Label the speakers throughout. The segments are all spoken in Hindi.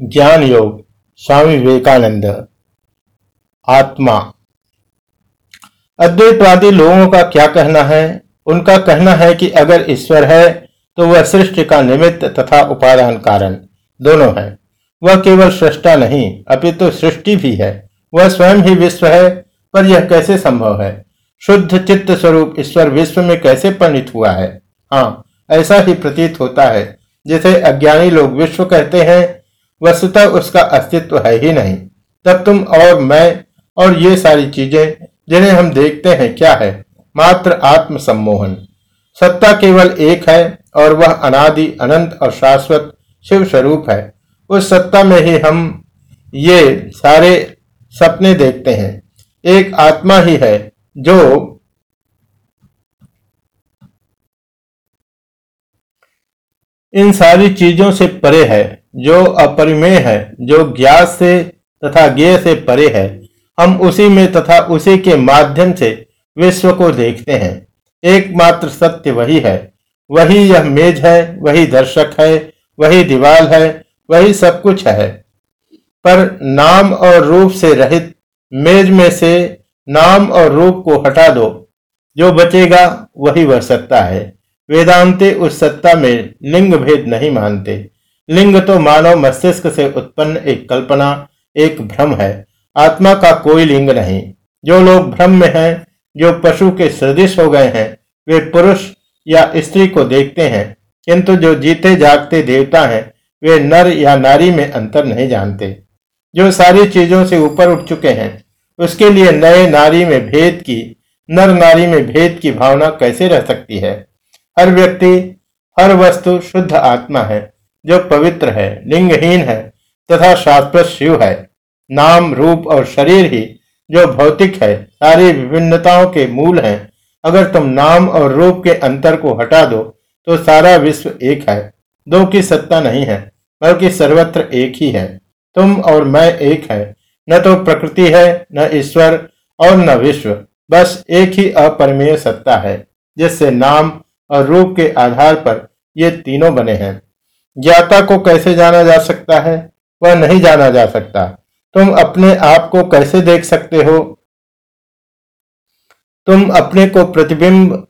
Speaker 1: ज्ञान योग स्वामी विवेकानंद। आत्मा। अद्वैतवादी लोगों का क्या कहना है? उनका कहना है कि अगर ईश्वर है तो वह सृष्टि का निमित्त तथा उपादान कारण दोनों है। वह केवल सृष्टा नहीं अपितु तो सृष्टि भी है। वह स्वयं ही विश्व है, पर यह कैसे संभव है? शुद्ध चित्त स्वरूप ईश्वर विश्व में कैसे परिणित हुआ है? हाँ ऐसा ही प्रतीत होता है, जिसे अज्ञानी लोग विश्व कहते हैं वस्तुतः उसका अस्तित्व है ही नहीं। तब तुम और मैं और ये सारी चीज़ें, जिन्हें हम देखते हैं, क्या है? मात्र आत्म सम्मोहन सत्ता केवल एक है, और वह अनादि, अनंत और शाश्वत शिव स्वरूप है। उस सत्ता में ही हम ये सारे सपने देखते हैं। एक आत्मा ही है, जो इन सारी चीज़ों से परे है। जो अपरिमेय है, जो ज्ञात से तथा ज्ञेय से परे है, हम उसी में तथा उसी के माध्यम से विश्व को देखते हैं। एकमात्र सत्य वही है। वही यह मेज है, वही दर्शक है, वही दीवाल है, वही सब कुछ है। पर नाम और रूप से रहित मेज में से नाम और रूप को हटा दो। जो बचेगा, वही वह सत्ता है। वेदांते उस सत्ता में लिंग भेद नहीं मानते। लिंग तो मानव मस्तिष्क से उत्पन्न एक कल्पना, एक भ्रम है। आत्मा का कोई लिंग नहीं। जो लोग भ्रम में हैं, जो पशु के सदृश हो गए हैं, वे पुरुष या स्त्री को देखते हैं। किंतु जो जीते जागते देवता हैं, वे नर या नारी में अंतर नहीं जानते। जो सारी चीज़ों से ऊपर उठ चुके हैं, उसके लिए नए नारी में भेद की, नर नारी में भेद की भावना कैसे रह सकती है? हर व्यक्ति, हर वस्तु शुद्ध आत्मा है। जो पवित्र है, लिंगहीन है, तथा शास्त्र शिव है। नाम, रूप और शरीर ही जो भौतिक है, सारी विभिन्नताओं के मूल हैं। अगर तुम नाम और रूप के अंतर को हटा दो तो सारा विश्व एक है। दो की सत्ता नहीं है, बल्कि सर्वत्र एक ही है। तुम और मैं एक है। न तो प्रकृति है, न ईश्वर और न विश्व, बस एक ही अपरिमेय सत्ता है, जिससे नाम और रूप के आधार पर ये तीनों बने हैं। ज्ञाता को कैसे जाना जा सकता है, वह नहीं जाना जा सकता। तुम अपने आप को कैसे देख सकते हो? तुम अपने को प्रतिबिंब,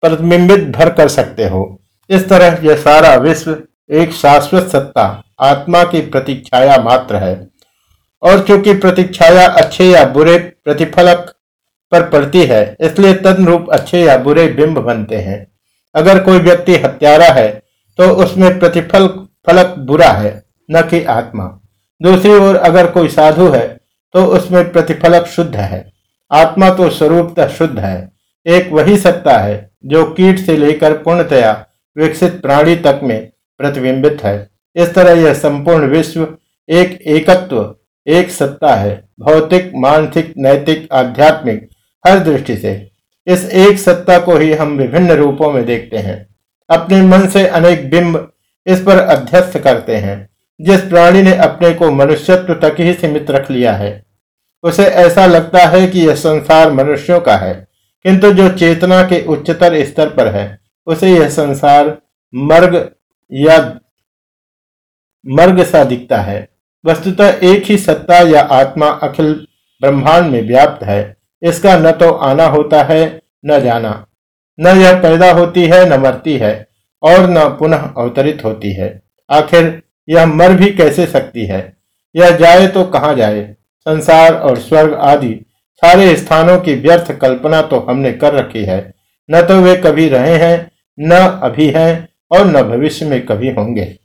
Speaker 1: प्रतिबिंबित भर कर सकते हो। इस तरह यह सारा विश्व एक शाश्वत सत्ता, आत्मा की प्रतीक्षाया मात्र है। और चूँकि प्रतीक्षाया अच्छे या बुरे प्रतिफलक पर पड़ती है, इसलिए तद रूप अच्छे या बुरे बिंब बनते हैं। अगर कोई व्यक्ति हत्यारा है तो उसमें प्रतिफल, फलक बुरा है, न कि आत्मा। दूसरी ओर अगर कोई साधु है तो उसमें प्रतिफलक शुद्ध है। आत्मा तो स्वरूपतः शुद्ध है। एक वही सत्ता है, जो कीट से लेकर पूर्णतया विकसित प्राणी तक में प्रतिबिंबित है। इस तरह यह संपूर्ण विश्व एक एकत्व, एक सत्ता है, भौतिक, मानसिक, नैतिक, आध्यात्मिक, हर दृष्टि से। इस एक सत्ता को ही हम विभिन्न रूपों में देखते हैं। अपने मन से अनेक बिंब इस पर अध्यस्त करते हैं। जिस प्राणी ने अपने को मनुष्यत्व तक ही सीमित रख लिया है, उसे ऐसा लगता है कि यह संसार मनुष्यों का है। किंतु जो चेतना के उच्चतर स्तर पर है, उसे यह संसार मर्ग या मर्ग सा दिखता है। वस्तुतः एक ही सत्ता या आत्मा अखिल ब्रह्मांड में व्याप्त है, इसका न तो आना होता है, न जाना। न यह पैदा होती है, न मरती है, और न पुनः अवतरित होती है। आखिर यह मर भी कैसे सकती है? यह जाए तो कहाँ जाए? संसार और स्वर्ग आदि सारे स्थानों की व्यर्थ कल्पना तो हमने कर रखी है। न तो वे कभी रहे हैं, न अभी हैं, और न भविष्य में कभी होंगे।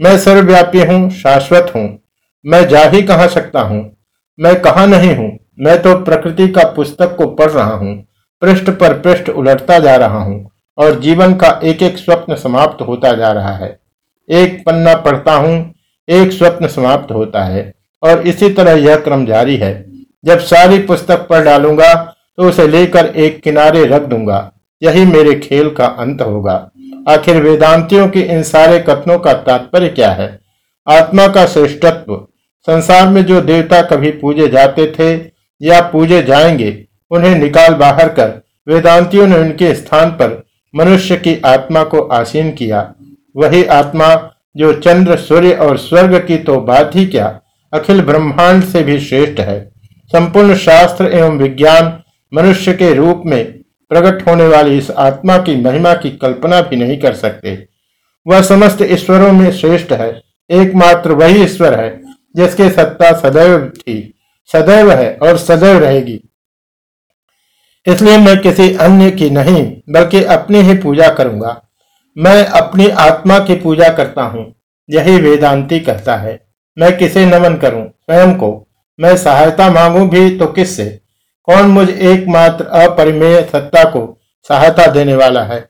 Speaker 1: मैं सर्वव्यापी हूँ, शाश्वत हूँ। मैं जा ही कहा सकता हूँ? मैं कहा नहीं हूँ? मैं तो प्रकृति का पुस्तक को पढ़ रहा हूँ। पृष्ठ पर पृष्ठ उलटता जा रहा हूँ और जीवन का एक एक स्वप्न समाप्त होता जा रहा है। एक पन्ना पढ़ता हूँ, एक स्वप्न समाप्त होता है और इसी तरह यह क्रम जारी है। जब सारी पुस्तक पढ़ डालूँगा तो उसे लेकर एक किनारे रख दूँगा। यही मेरे खेल का अंत होगा। आखिर वेदांतियों के इन सारे कथनों का तात्पर्य क्या है? आत्मा का श्रेष्ठत्व। संसार में जो देवता कभी पूजे जाते थे या पूजे जाएँगे उन्हें निकाल बाहर कर वेदांतियों ने उनके स्थान पर मनुष्य की आत्मा को आसीन किया। वही आत्मा जो चंद्र, सूर्य और स्वर्ग की तो बात ही क्या? अखिल ब्रह्मांड से भी श्रेष्ठ है। संपूर्ण शास्त्र एवं विज्ञान मनुष्य के रूप में प्रकट होने वाली इस आत्मा की महिमा की कल्पना भी नहीं कर सकते। वह समस्त ईश्वरों में श्रेष्ठ है। एकमात्र वही ईश्वर है जिसकी सत्ता सदैव थी। सदैव है और सदैव रहेगी। इसलिए मैं किसी अन्य की नहीं, बल्कि अपनी ही पूजा करूँगा। मैं अपनी आत्मा की पूजा करता हूँ, यही वेदांती कहता है। मैं किसे नमन करूँ? स्वयं को। मैं सहायता मांगू भी तो किससे? कौन मुझ एकमात्र अपरिमेय सत्ता को सहायता देने वाला है?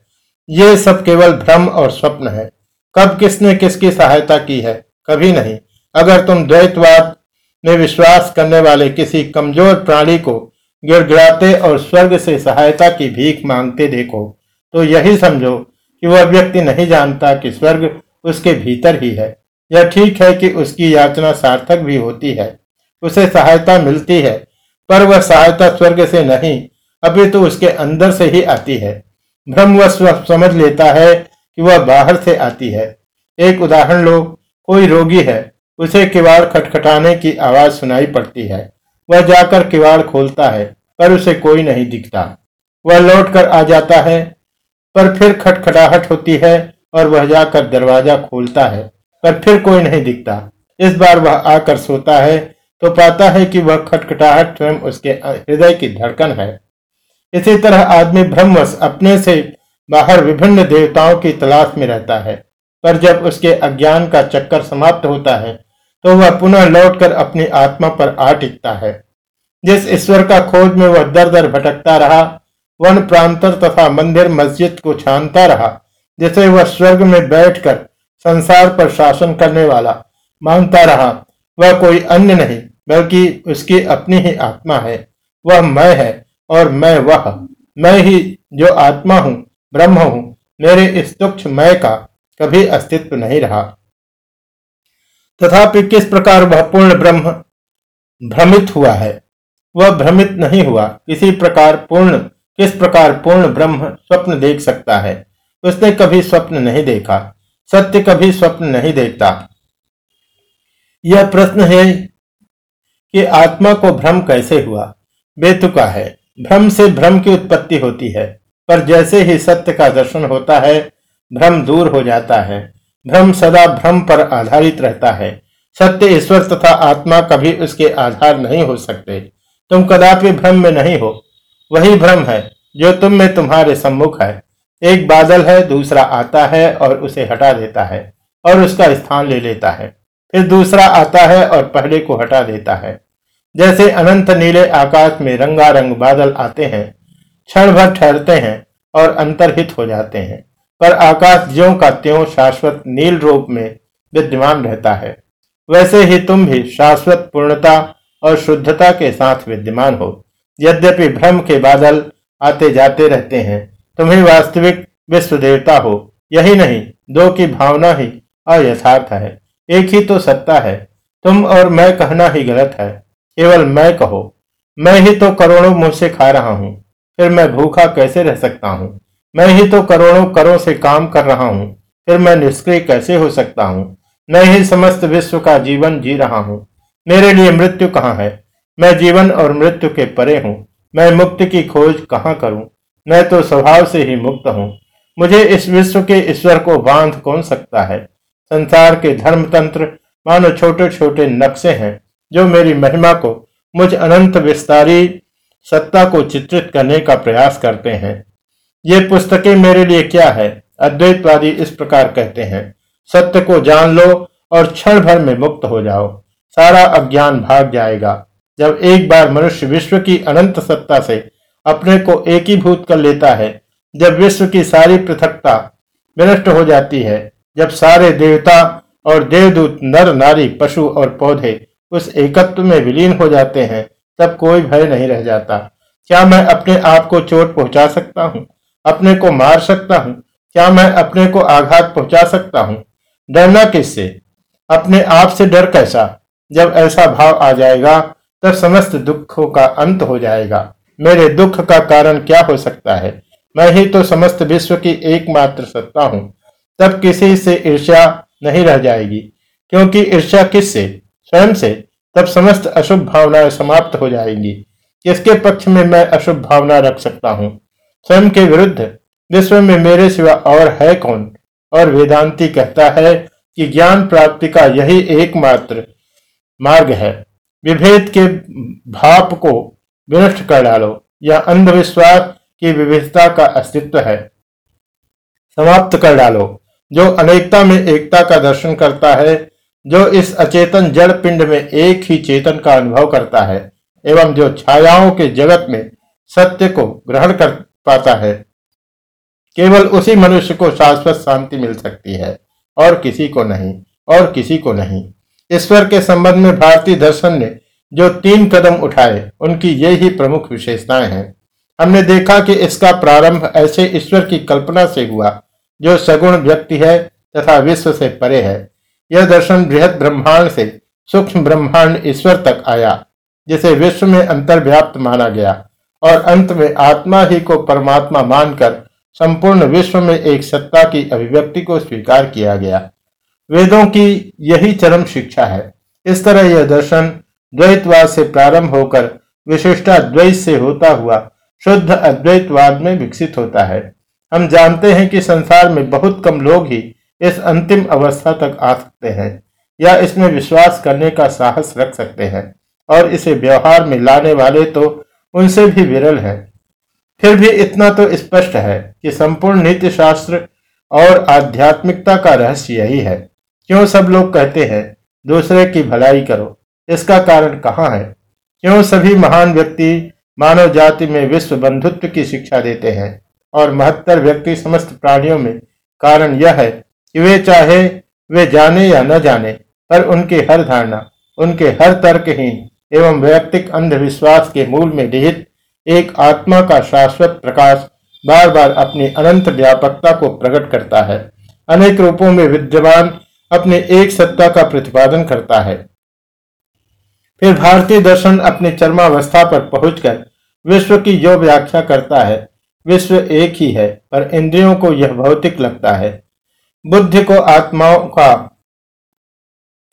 Speaker 1: ये सब केवल भ्रम और स्वप्न है। कब किसने किसकी सहायता की है? कभी नहीं। अगर तुम द्वैतवाद में विश्वास करने वाले किसी कमज़ोर प्राणी को गिड़गिड़ाते और स्वर्ग से सहायता की भीख मांगते देखो। तो यही समझो कि वह व्यक्ति नहीं जानता कि स्वर्ग उसके भीतर ही है। यह ठीक है कि उसकी याचना सार्थक भी होती है। उसे सहायता मिलती है, पर वह सहायता स्वर्ग से नहीं, अभी तो उसके अंदर से ही आती है। भ्रम वह समझ लेता है कि वह बाहर से आती है। एक उदाहरण लो, कोई रोगी है, उसे किवाड़ खटखटाने की आवाज़ सुनाई पड़ती है। वह जाकर किवाड़ खोलता है, पर उसे कोई नहीं दिखता। वह लौट कर आ जाता है, पर फिर खटखटाहट होती है और वह जाकर दरवाज़ा खोलता है, पर फिर कोई नहीं दिखता। इस बार वह आकर सोता है तो पाता है कि वह खटखटाहट स्वयं उसके हृदय की धड़कन है। इसी तरह आदमी ब्रह्मवश अपने से बाहर विभिन्न देवताओं की तलाश में रहता है, पर जब उसके अज्ञान का चक्कर समाप्त होता है तो वह पुनः लौटकर अपनी आत्मा पर आ टिकता है। जिस ईश्वर का खोज में वह दर दर भटकता रहा, वन प्रांतर तथा मंदिर मस्जिद को छानता रहा, जैसे वह स्वर्ग में बैठकर संसार पर शासन करने वाला मानता रहा। वह कोई अन्य नहीं, बल्कि उसकी अपनी ही आत्मा है। वह मैं है और मैं वह। मैं ही जो आत्मा हूँ, ब्रह्म हूँ, मेरे इस तुक्ष मैं का कभी अस्तित्व नहीं रहा। तथापि किस प्रकार वह पूर्ण ब्रह्म भ्रमित हुआ है? वह भ्रमित नहीं हुआ। किसी प्रकार पूर्ण, किस प्रकार पूर्ण ब्रह्म स्वप्न देख सकता है? उसने कभी स्वप्न नहीं देखा। सत्य कभी स्वप्न नहीं देखता। यह प्रश्न है कि आत्मा को भ्रम कैसे हुआ? बेतुका है। भ्रम से भ्रम की उत्पत्ति होती है। पर जैसे ही सत्य का दर्शन होता है, भ्रम दूर हो जाता है। भ्रम सदा भ्रम पर आधारित रहता है। सत्य ईश्वर तथा आत्मा कभी उसके आधार नहीं हो सकते। तुम कदापि भ्रम में नहीं हो। वही भ्रम है, जो तुम में तुम्हारे सम्मुख है। एक बादल है, दूसरा आता है और उसे हटा देता है और उसका स्थान ले लेता है। फिर दूसरा आता है और पहले को हटा देता है। जैसे अनंत नीले आकाश में रंगारंग बादल आते हैं, क्षण भर ठहरते हैं और अंतरहित हो जाते हैं। पर आकाश ज्यो का त्यों शाश्वत नील रूप में विद्यमान रहता है। वैसे ही तुम भी शाश्वत पूर्णता और शुद्धता के साथ विद्यमान हो। यद्यपि भ्रम के बादल आते जाते रहते हैं, तुम्हें वास्तविक विश्व देवता हो। यही नहीं, दो की भावना ही अयथार्थ है। एक ही तो सत्ता है। तुम और मैं कहना ही गलत है। केवल मैं कहो। मैं ही तो करोड़ों मुँह से खा रहा हूँ। फिर मैं भूखा कैसे रह सकता हूँ? मैं ही तो करोड़ों करों से काम कर रहा हूँ, फिर मैं निष्क्रिय कैसे हो सकता हूँ? मैं ही समस्त विश्व का जीवन जी रहा हूँ। मेरे लिए मृत्यु कहाँ है? मैं जीवन और मृत्यु के परे हूँ। मैं मुक्ति की खोज कहाँ करूँ? मैं तो स्वभाव से ही मुक्त हूँ। मुझे इस विश्व के ईश्वर को बाँध कौन सकता है? संसार के धर्म तंत्र मानो छोटे छोटे नक्शे हैं, जो मेरी महिमा को मुझ अनंत विस्तारी सत्ता को चित्रित करने का प्रयास करते हैं। ये पुस्तकें मेरे लिए क्या है? अद्वैतवादी इस प्रकार कहते हैं, सत्य को जान लो और क्षण भर में मुक्त हो जाओ। सारा अज्ञान भाग जाएगा। जब एक बार मनुष्य विश्व की अनंत सत्ता से अपने को एकीभूत कर लेता है, जब विश्व की सारी पृथकता विनष्ट हो जाती है, जब सारे देवता और देवदूत, नर, नारी, पशु और पौधे उस एकत्व में विलीन हो जाते हैं, तब कोई भय नहीं रह जाता। क्या मैं अपने आप को चोट पहुँचा सकता हूँ? अपने को मार सकता हूँ। क्या मैं अपने को आघात पहुँचा सकता हूँ? डरना किससे? अपने आप से डर कैसा? जब ऐसा भाव आ जाएगा, तब समस्त दुखों का अंत हो जाएगा। मेरे दुख का कारण क्या हो सकता है? मैं ही तो समस्त विश्व की एकमात्र सत्ता हूँ। तब किसी से ईर्ष्या नहीं रह जाएगी। क्योंकि ईर्ष्या किससे? स्वयं से। तब समस्त अशुभ भावनाएँ समाप्त हो जाएँगी। किसके पक्ष में मैं अशुभ भावना रख सकता हूँ? स्वयं के विरुद्ध। विश्व में मेरे सिवा और है कौन? और वेदांती कहता है कि ज्ञान प्राप्ति का यही एकमात्र मार्ग है। विभेद के भाप को विनष्ट कर डालो यह अंधविश्वास की विविधता का अस्तित्व है। समाप्त कर डालो। जो अनेकता में एकता का दर्शन करता है, जो इस अचेतन जड़ पिंड में एक ही चेतन का अनुभव करता है, एवं जो छायाओं के जगत में सत्य को ग्रहण कर पाता है। केवल उसी मनुष्य को शाश्वत शांति मिल सकती है, और किसी को नहीं, और किसी को नहीं। ईश्वर के संबंध में भारतीय दर्शन ने जो तीन कदम उठाए, उनकी ये ही प्रमुख विशेषताएँ हैं। हमने देखा कि इसका प्रारंभ ऐसे ईश्वर की कल्पना से हुआ, जो सगुण व्यक्ति है तथा विश्व से परे है। यह दर्शन बृहद ब्रह्मांड से सूक्ष्म ब्रह्मांड ईश्वर तक आया, जिसे विश्व में अंतर्व्याप्त माना गया। और अंत में आत्मा ही को परमात्मा मानकर संपूर्ण विश्व में एक सत्ता की अभिव्यक्ति को स्वीकार किया गया। वेदों की यही चरम शिक्षा है। इस तरह यह दर्शन द्वैतवाद से प्रारंभ होकर विशिष्टा द्वैत से होता हुआ शुद्ध अद्वैतवाद में विकसित होता है। हम जानते हैं कि संसार में बहुत कम लोग ही इस अंतिम अवस्था तक आ सकते हैं या इसमें विश्वास करने का साहस रख सकते हैं और इसे व्यवहार में लाने वाले तो उनसे भी विरल है। फिर भी इतना तो स्पष्ट है कि संपूर्ण नीति शास्त्र और आध्यात्मिकता का रहस्य यही है। क्यों सब लोग कहते हैं, दूसरे की भलाई करो? इसका कारण कहाँ है? क्यों सभी महान व्यक्ति मानव जाति में विश्व बंधुत्व की शिक्षा देते हैं? और महत्तर व्यक्ति समस्त प्राणियों में कारण यह है कि वे चाहे वे जाने या न जाने, पर उनकी हर धारणा, उनके हर तर्कहीन एवं वैयक्तिक अंधविश्वास के मूल में निहित एक आत्मा का शाश्वत प्रकाश बार बार अपनी अनंत व्यापकता को प्रकट करता है। अनेक रूपों में विद्यमान अपने एक सत्ता का प्रतिपादन करता है। फिर भारतीय दर्शन अपने चरमावस्था पर पहुंचकर विश्व की जो व्याख्या करता है। विश्व एक ही है, पर इंद्रियों को यह भौतिक लगता है। बुद्धि को आत्माओं का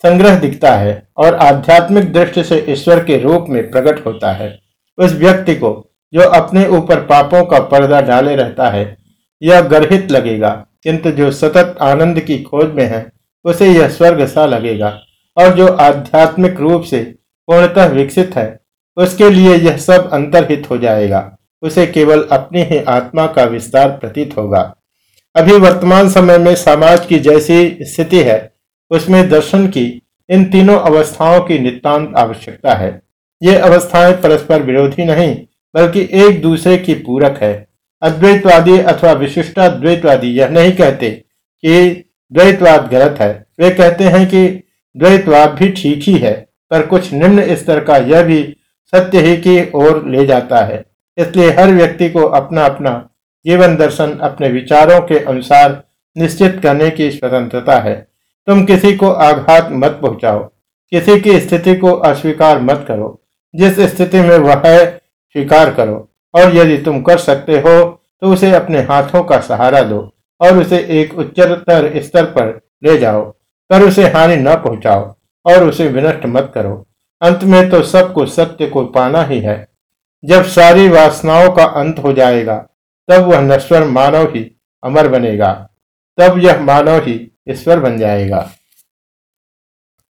Speaker 1: संग्रह दिखता है और आध्यात्मिक दृष्टि से ईश्वर के रूप में प्रकट होता है। उस व्यक्ति को जो अपने ऊपर पापों का पर्दा डाले रहता है, यह गर्हित लगेगा, किंतु जो सतत आनंद की खोज में है, उसे यह स्वर्ग सा लगेगा। और जो आध्यात्मिक रूप से पूर्णतः विकसित है, उसके लिए यह सब अंतर्हित हो जाएगा। उसे केवल अपनी ही आत्मा का विस्तार प्रतीत होगा। अभी वर्तमान समय में समाज की जैसी स्थिति है उसमें दर्शन की इन तीनों अवस्थाओं की नितांत आवश्यकता है। ये अवस्थाएँ परस्पर विरोधी नहीं, बल्कि एक दूसरे की पूरक है। अद्वैतवादी अथवा विशिष्टा द्वैतवादी यह नहीं कहते कि द्वैतवाद गलत है। वे कहते हैं कि द्वैतवाद भी ठीक ही है, पर कुछ निम्न स्तर का यह भी सत्य ही की ओर ले जाता है। इसलिए हर व्यक्ति को अपना अपना जीवन दर्शन अपने विचारों के अनुसार निश्चित करने की स्वतंत्रता है। तुम किसी को आघात मत पहुंचाओ, किसी की स्थिति को अस्वीकार मत करो, जिस स्थिति में वह है, स्वीकार करो, और यदि तुम कर सकते हो तो उसे अपने हाथों का सहारा दो, और उसे एक उच्चतर स्तर पर ले जाओ, पर उसे हानि न पहुंचाओ, और उसे विनष्ट मत करो। अंत में तो सबको सत्य को पाना ही है। जब सारी वासनाओं का अंत हो जाएगा, तब वह नश्वर मानव ही अमर बनेगा। तब यह मानव ही ईश्वर बन जाएगा।